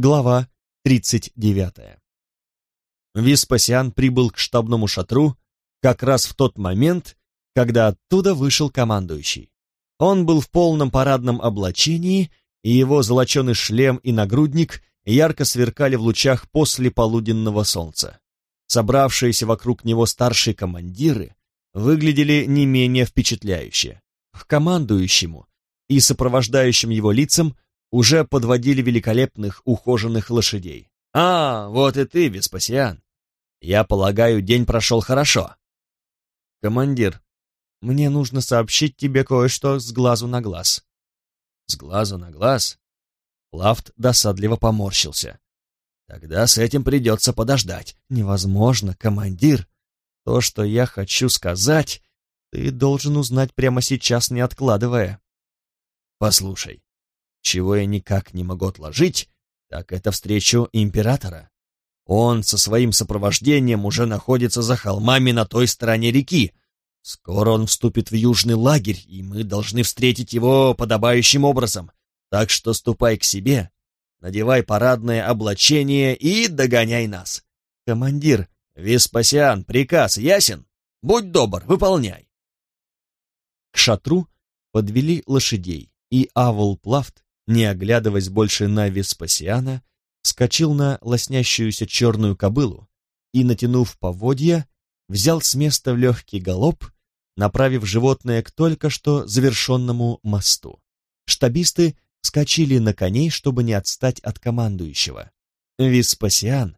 Глава 39. Веспасиан прибыл к штабному шатру как раз в тот момент, когда оттуда вышел командующий. Он был в полном парадном облачении, и его золоченый шлем и нагрудник ярко сверкали в лучах после полуденного солнца. Собравшиеся вокруг него старшие командиры выглядели не менее впечатляюще. К командующему и сопровождающим его лицам уже подводили великолепных ухоженных лошадей. «А, вот и ты, Веспасиан! Я полагаю, день прошел хорошо». «Командир, мне нужно сообщить тебе кое-что с глазу на глаз». «С глазу на глаз?» Лафт досадливо поморщился. «Тогда с этим придется подождать». «Невозможно, командир. То, что я хочу сказать, ты должен узнать прямо сейчас, не откладывая». «Послушай, чего я никак не могу отложить, так это встречу императора. Он со своим сопровождением уже находится за холмами на той стороне реки. Скоро он вступит в южный лагерь, и мы должны встретить его подобающим образом. Так что ступай к себе, надевай парадное облачение и догоняй нас. Командир, Веспасиан, приказ ясен? Будь добр, выполняй. К шатру подвели лошадей, и Авол Плафт не оглядываясь больше на Веспасиана, скочил на лоснящуюся черную кобылу и, натянув поводья, взял с места в легкий галоп, направив животное к только что завершенному мосту. Штабисты скочили на коней, чтобы не отстать от командующего. Веспасиан,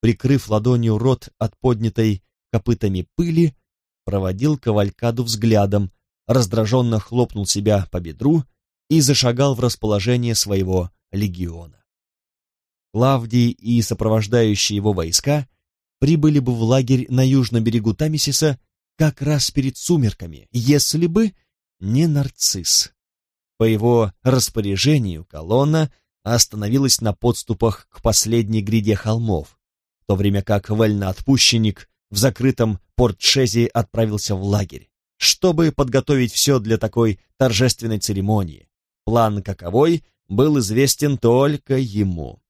прикрыв ладонью рот от поднятой копытами пыли, проводил кавалькаду взглядом, раздраженно хлопнул себя по бедру и зашагал в расположение своего легиона. Клавдий и сопровождающие его войска прибыли бы в лагерь на южном берегу Тамисиса как раз перед сумерками, если бы не нарцисс. По его распоряжению колонна остановилась на подступах к последней гряде холмов, в то время как вольноотпущенник в закрытом портшезе отправился в лагерь, чтобы подготовить все для такой торжественной церемонии, План каковой был известен только ему.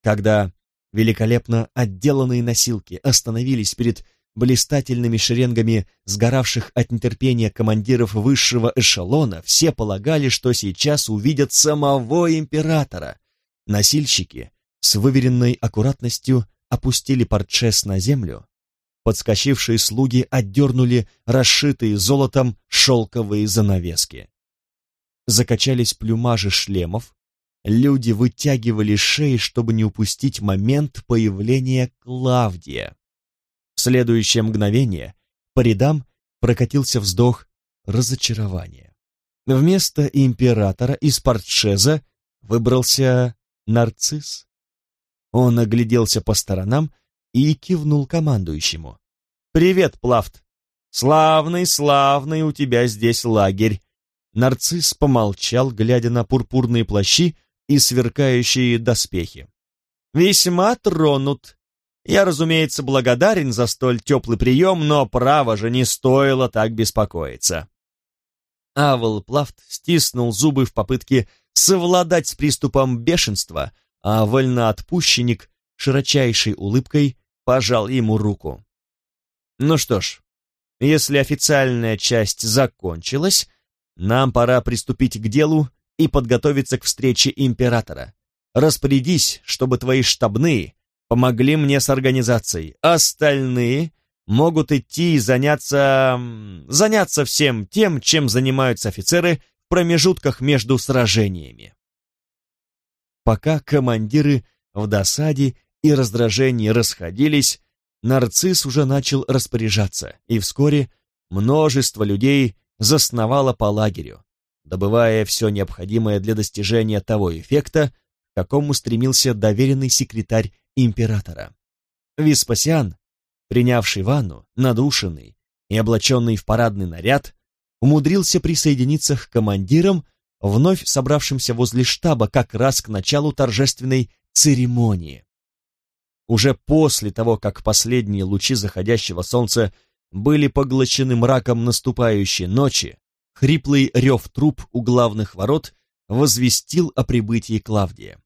Когда великолепно отделанные носилки остановились перед блистательными шеренгами сгоравших от нетерпения командиров высшего эшелона, все полагали, что сейчас увидят самого императора. Носильщики с выверенной аккуратностью опустили портшес на землю, подскочившие слуги отдернули расшитые золотом шелковые занавески закачались плюмажи шлемов, люди вытягивали шеи, чтобы не упустить момент появления Клавдия. В следующее мгновение по рядам прокатился вздох разочарования. Вместо императора из портшеза выбрался нарцисс. Он огляделся по сторонам и кивнул командующему. «Привет, Плафт! Славный, славный у тебя здесь лагерь. Нарцисс помолчал, глядя на пурпурные плащи и сверкающие доспехи. «Весьма тронут. Я, разумеется, благодарен за столь теплый прием, но, право же, не стоило так беспокоиться». Авел Плафт стиснул зубы в попытке совладать с приступом бешенства, а вольноотпущенник широчайшей улыбкой пожал ему руку. «Ну что ж, если официальная часть закончилась, нам пора приступить к делу и подготовиться к встрече императора. Распорядись, чтобы твои штабные помогли мне с организацией. Остальные могут идти и заняться... заняться всем тем, чем занимаются офицеры в промежутках между сражениями. Пока командиры в досаде и раздражении расходились, нарцисс уже начал распоряжаться, и вскоре множество людей засновала по лагерю, добывая все необходимое для достижения того эффекта, к какому стремился доверенный секретарь императора. Веспасиан, принявший ванну, надушенный и облаченный в парадный наряд, умудрился присоединиться к командирам, вновь собравшимся возле штаба как раз к началу торжественной церемонии. Уже после того, как последние лучи заходящего солнца были поглощены мраком наступающей ночи, хриплый рев труп у главных ворот возвестил о прибытии Клавдия.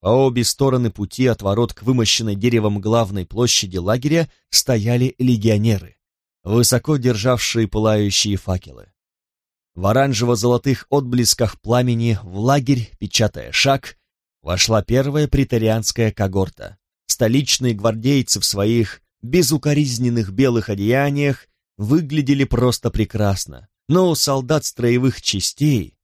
По обе стороны пути от ворот к вымощенной деревом главной площади лагеря стояли легионеры, высоко державшие пылающие факелы. В оранжево-золотых отблесках пламени в лагерь, печатая шаг, вошла первая претарианская когорта. Столичные гвардейцы в своих безукоризненных белых одеяниях выглядели просто прекрасно, но у солдат строевых частей,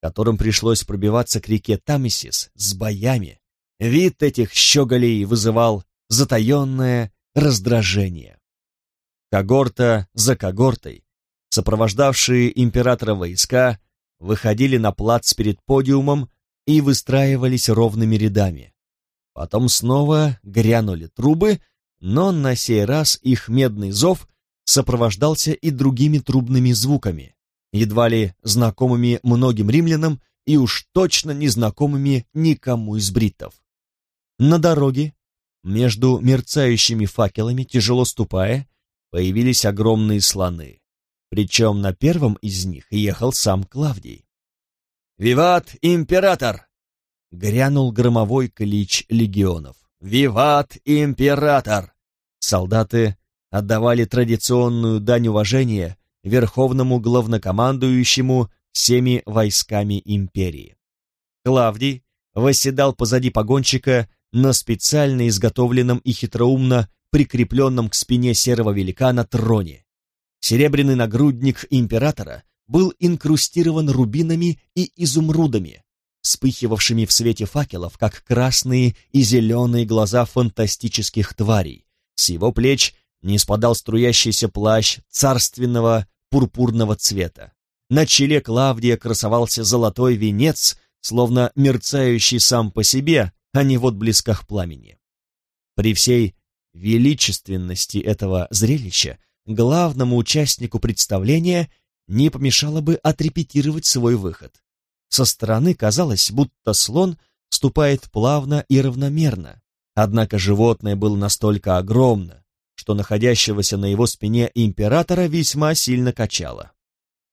которым пришлось пробиваться к реке Тамисис с боями, Вид этих щеголей вызывал затаенное раздражение. Когорта за когортой, сопровождавшие императора войска, выходили на плац перед подиумом и выстраивались ровными рядами. Потом снова грянули трубы, но на сей раз их медный зов сопровождался и другими трубными звуками, едва ли знакомыми многим римлянам и уж точно незнакомыми никому из бриттов. На дороге, между мерцающими факелами, тяжело ступая, появились огромные слоны. Причем на первом из них ехал сам Клавдий. «Виват, император!» — грянул громовой клич легионов. «Виват, император!» Солдаты отдавали традиционную дань уважения верховному главнокомандующему всеми войсками империи. Клавдий восседал позади погонщика на специально изготовленном и хитроумно прикрепленном к спине серого великана троне. Серебряный нагрудник императора был инкрустирован рубинами и изумрудами, вспыхивавшими в свете факелов, как красные и зеленые глаза фантастических тварей. С его плеч не спадал струящийся плащ царственного пурпурного цвета. На челе Клавдия красовался золотой венец, словно мерцающий сам по себе, а не в отблесках пламени. При всей величественности этого зрелища главному участнику представления не помешало бы отрепетировать свой выход. Со стороны казалось, будто слон ступает плавно и равномерно, однако животное было настолько огромно, что находящегося на его спине императора весьма сильно качало.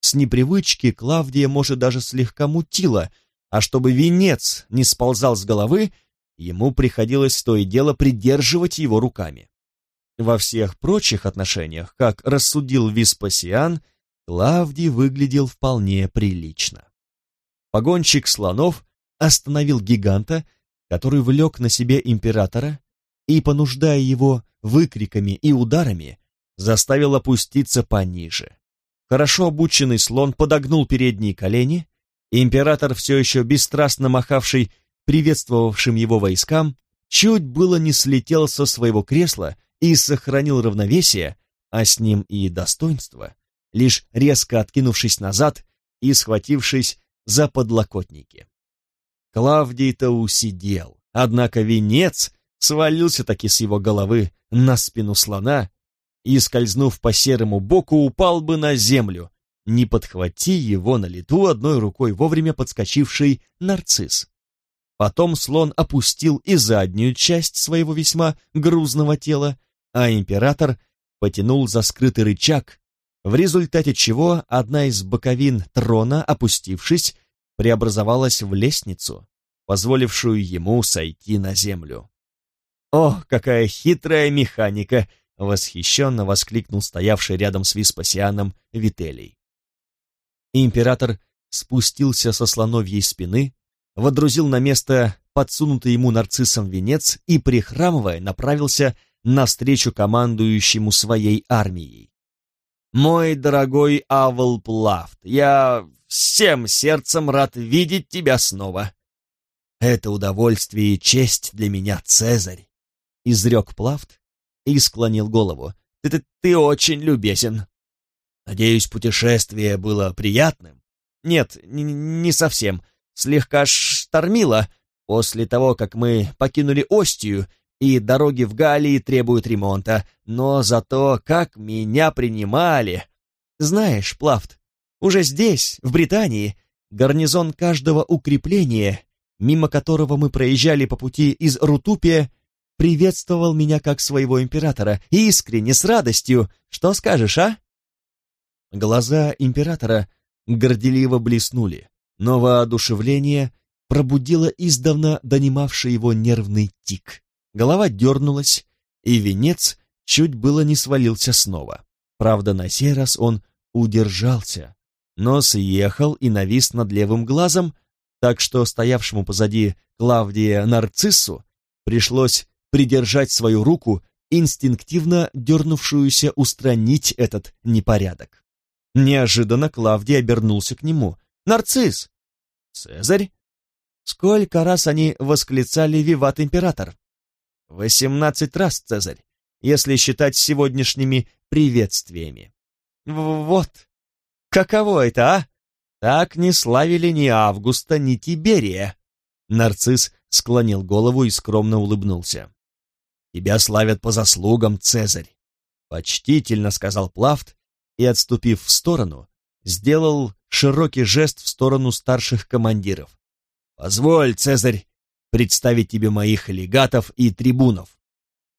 С непривычки Клавдия, может, даже слегка мутила, а чтобы венец не сползал с головы, ему приходилось то и дело придерживать его руками. Во всех прочих отношениях, как рассудил Веспасиан, Клавдий выглядел вполне прилично. Погонщик слонов остановил гиганта, который влек на себе императора и, понуждая его выкриками и ударами, заставил опуститься пониже. Хорошо обученный слон подогнул передние колени, император, все еще бесстрастно махавший приветствовавшим его войскам, чуть было не слетел со своего кресла и сохранил равновесие, а с ним и достоинство, лишь резко откинувшись назад и схватившись за подлокотники. Клавдий-то усидел, однако венец свалился таки с его головы на спину слона и, скользнув по серому боку, упал бы на землю, не подхвати его на лету одной рукой вовремя подскочивший нарцисс. Потом слон опустил и заднюю часть своего весьма грузного тела, а император потянул за скрытый рычаг, в результате чего одна из боковин трона, опустившись, преобразовалась в лестницу, позволившую ему сойти на землю. «О, какая хитрая механика!» — восхищенно воскликнул стоявший рядом с Веспасианом Вителий. Император спустился со слоновьей спины, водрузил на место подсунутый ему нарциссом венец и, прихрамывая, направился навстречу командующему своей армией. «Мой дорогой Авл Плафт, я всем сердцем рад видеть тебя снова!» «Это удовольствие и честь для меня, Цезарь!» — изрек Плафт и склонил голову. «Ты, ты, ты очень любезен!» «Надеюсь, путешествие было приятным?» «Нет, не совсем слегка штормило после того, как мы покинули Остию, и дороги в Галлии требуют ремонта, но зато как меня принимали. Знаешь, Плафт, уже здесь, в Британии, гарнизон каждого укрепления, мимо которого мы проезжали по пути из Рутупия, приветствовал меня как своего императора, искренне, с радостью. Что скажешь, а? Глаза императора горделиво блеснули но воодушевление пробудила издавна донимавший его нервный тик. Голова дернулась, и венец чуть было не свалился снова. Правда, на сей раз он удержался. Нос ехал и навис над левым глазом, так что стоявшему позади Клавдия Нарциссу пришлось придержать свою руку, инстинктивно дернувшуюся устранить этот непорядок. Неожиданно Клавдий обернулся к нему. «Нарцисс!» «Цезарь?» Сколько раз они восклицали «Виват Император»? Восемнадцать раз, Цезарь, если считать сегодняшними приветствиями. Вот, каково это, а? Так не славили ни Августа, ни Тиберия. Нарцисс склонил голову и скромно улыбнулся. «Тебя славят по заслугам, Цезарь!» Почтительно сказал Плафт и, отступив в сторону, сделал широкий жест в сторону старших командиров. «Позволь, Цезарь, представить тебе моих легатов и трибунов».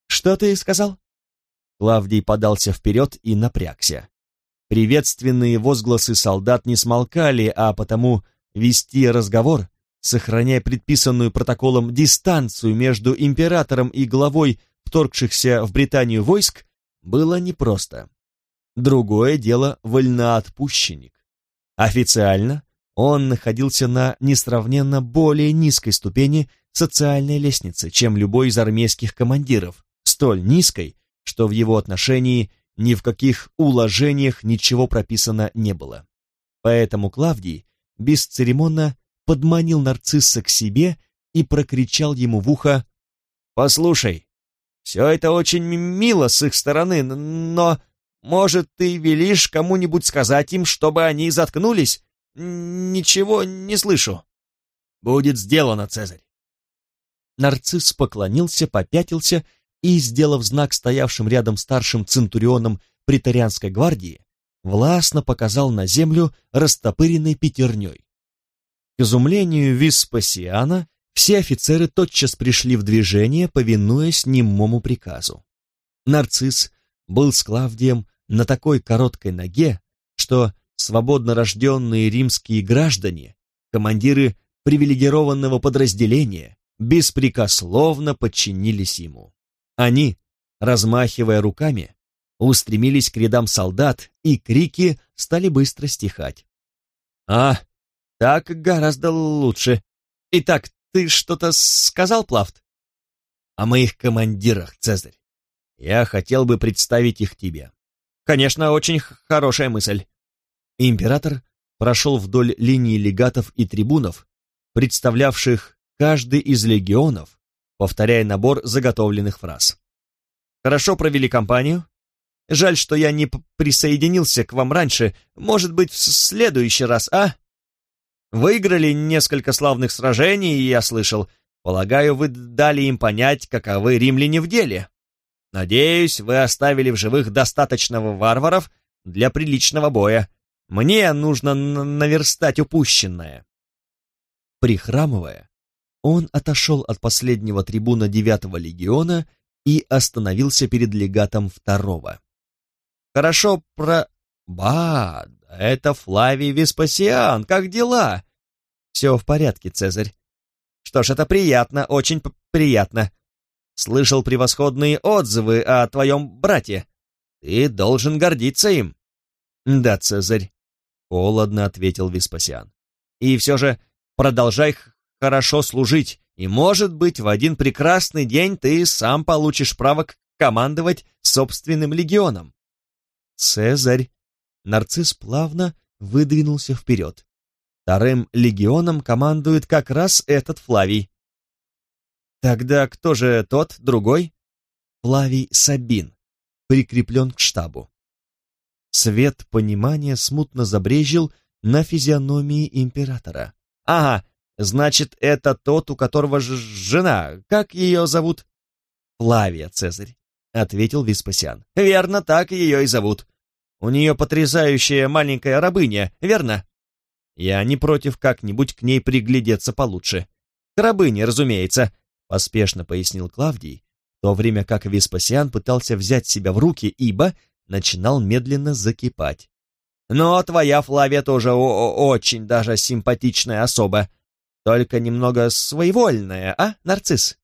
«Что ты сказал?» Клавдий подался вперед и напрягся. Приветственные возгласы солдат не смолкали, а потому вести разговор, сохраняя предписанную протоколом дистанцию между императором и главой вторгшихся в Британию войск, было непросто. Другое дело вольноотпущенник. Официально он находился на несравненно более низкой ступени социальной лестницы, чем любой из армейских командиров, столь низкой, что в его отношении ни в каких уложениях ничего прописано не было. Поэтому Клавдий бесцеремонно подманил нарцисса к себе и прокричал ему в ухо «Послушай, все это очень мило с их стороны, но, может, ты велишь кому-нибудь сказать им, чтобы они заткнулись? «Ничего не слышу». «Будет сделано, Цезарь». Нарцисс поклонился, попятился и, сделав знак стоявшим рядом старшим центурионом претарианской гвардии, властно показал на землю растопыренной пятерней. К изумлению Виспасиана все офицеры тотчас пришли в движение, повинуясь немому приказу. Нарцисс был с Клавдием на такой короткой ноге, что свободно рожденные римские граждане, командиры привилегированного подразделения, беспрекословно подчинились ему. Они, размахивая руками, устремились к рядам солдат, и крики стали быстро стихать. «А, так гораздо лучше. Итак, ты что-то сказал, Плафт?» «О моих командирах, Цезарь. Я хотел бы представить их тебе». «Конечно, очень хорошая мысль. Император прошел вдоль линии легатов и трибунов, представлявших каждый из легионов, повторяя набор заготовленных фраз. «Хорошо провели кампанию. Жаль, что я не присоединился к вам раньше. Может быть, в следующий раз, а? Выиграли несколько славных сражений, я слышал. Полагаю, вы дали им понять, каковы римляне в деле. Надеюсь, вы оставили в живых достаточно варваров для приличного боя. Мне нужно наверстать упущенное. Прихрамывая, он отошел от последнего трибуна девятого легиона и остановился перед легатом второго. Хорошо про... Ба, это Флавий Веспасиан, как дела? Все в порядке, Цезарь. Что ж, это приятно, очень приятно. Слышал превосходные отзывы о твоем брате. Ты должен гордиться им. Да, Цезарь, Холодно ответил Веспасиан. И все же продолжай хорошо служить, и, может быть, в один прекрасный день ты сам получишь право командовать собственным легионом. Цезарь. Нарцисс плавно выдвинулся вперед. Вторым легионом командует как раз этот Флавий. Тогда кто же тот, другой? Флавий Сабин, прикреплен к штабу. Свет понимания смутно забрежил на физиономии императора. «Ага, значит, это тот, у которого жена. Как ее зовут?» «Флавия, Цезарь», — ответил Веспасиан. «Верно, так ее и зовут. У нее потрясающая маленькая рабыня, верно?» «Я не против как-нибудь к ней приглядеться получше». «К рабыне, разумеется», — поспешно пояснил Клавдий, в то время как Веспасиан пытался взять себя в руки, ибо начинал медленно закипать. «Но твоя Флавия тоже очень даже симпатичная особа. Только немного своевольное, а, нарцисс?»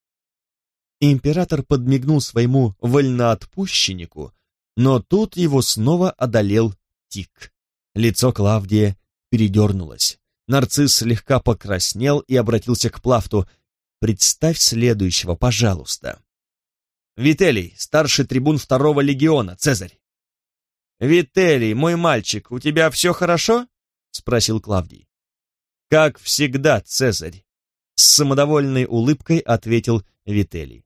Император подмигнул своему вольноотпущеннику, но тут его снова одолел тик. Лицо Клавдия передернулось. Нарцисс слегка покраснел и обратился к Плафту. «Представь следующего, пожалуйста». «Вителий, старший трибун второго легиона, Цезарь». «Вителий, мой мальчик, у тебя все хорошо?» — спросил Клавдий. «Как всегда, Цезарь», — с самодовольной улыбкой ответил Вителий.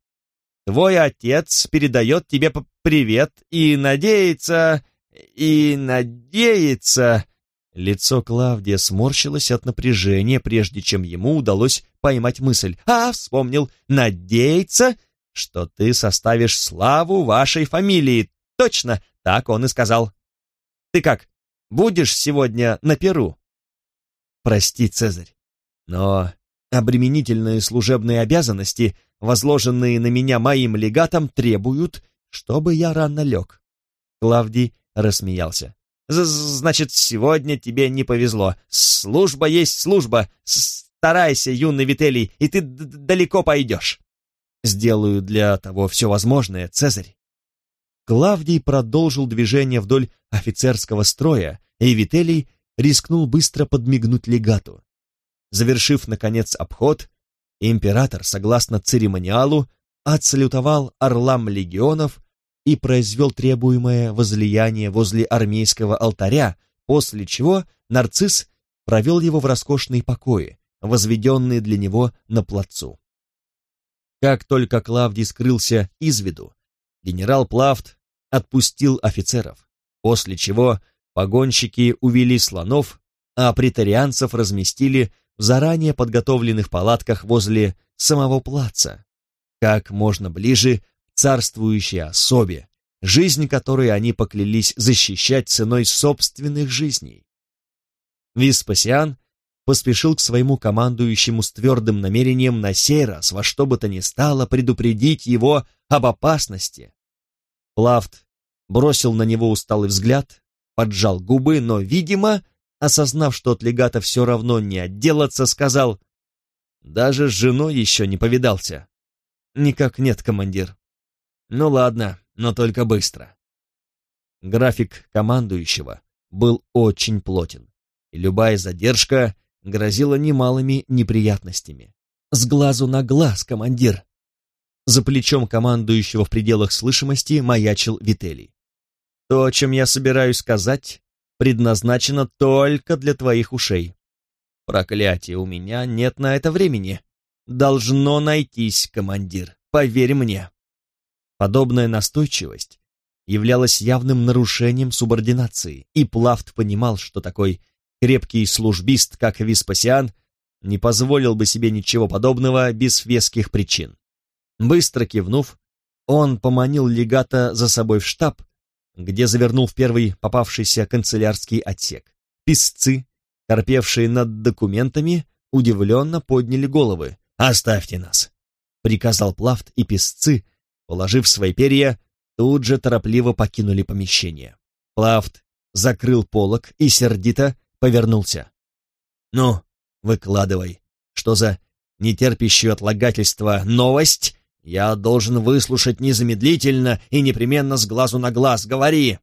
«Твой отец передает тебе привет и надеется... и надеется...» Лицо Клавдия сморщилось от напряжения, прежде чем ему удалось поймать мысль. «А, вспомнил, надеется, что ты составишь славу вашей фамилии. Точно, так он и сказал. Ты как, будешь сегодня на Перу?» «Прости, Цезарь, но обременительные служебные обязанности, возложенные на меня моим легатом, требуют, чтобы я рано лег». Клавдий рассмеялся. Значит, сегодня тебе не повезло. Служба есть служба. Старайся, юный Вителий, и ты далеко пойдешь. Сделаю для того все возможное, Цезарь. Клавдий продолжил движение вдоль офицерского строя, и Вителий рискнул быстро подмигнуть легату. Завершив, наконец, обход, император, согласно церемониалу, отсалютовал орлам легионов и произвел требуемое возлияние возле армейского алтаря, после чего нарцисс провел его в роскошные покои, возведенные для него на плацу. Как только Клавдий скрылся из виду, генерал Плафт отпустил офицеров, после чего погонщики увели слонов, а претарианцев разместили в заранее подготовленных палатках возле самого плаца, как можно ближе царствующей особе, жизнь которой они поклялись защищать ценой собственных жизней. Веспасиан поспешил к своему командующему с твердым намерением на сей раз во что бы то ни стало предупредить его об опасности. Плафт бросил на него усталый взгляд, поджал губы, но, видимо, осознав, что от легата все равно не отделаться, сказал, «Даже с женой еще не повидался». «Никак нет, командир. Ну ладно, но только быстро. График командующего был очень плотен, и любая задержка грозила немалыми неприятностями. «С глазу на глаз, командир!» За плечом командующего в пределах слышимости маячил Вителий. «То, о чем я собираюсь сказать, предназначено только для твоих ушей. Проклятие, у меня нет на это времени. Должно найтись, командир, поверь мне». Подобная настойчивость являлась явным нарушением субординации, и Плафт понимал, что такой крепкий службист, как Веспасиан, не позволил бы себе ничего подобного без веских причин. Быстро кивнув, он поманил легата за собой в штаб, где завернул в первый попавшийся канцелярский отсек. Писцы, корпевшие над документами, удивленно подняли головы. «Оставьте нас!» — приказал Плафт, и писцы, Положив свои перья, тут же торопливо покинули помещение. Плафт закрыл полок и сердито повернулся. «Ну, выкладывай, что за нетерпящую отлагательства новость я должен выслушать незамедлительно и непременно с глазу на глаз. Говори!»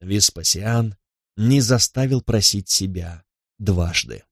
Веспасиан не заставил просить себя дважды.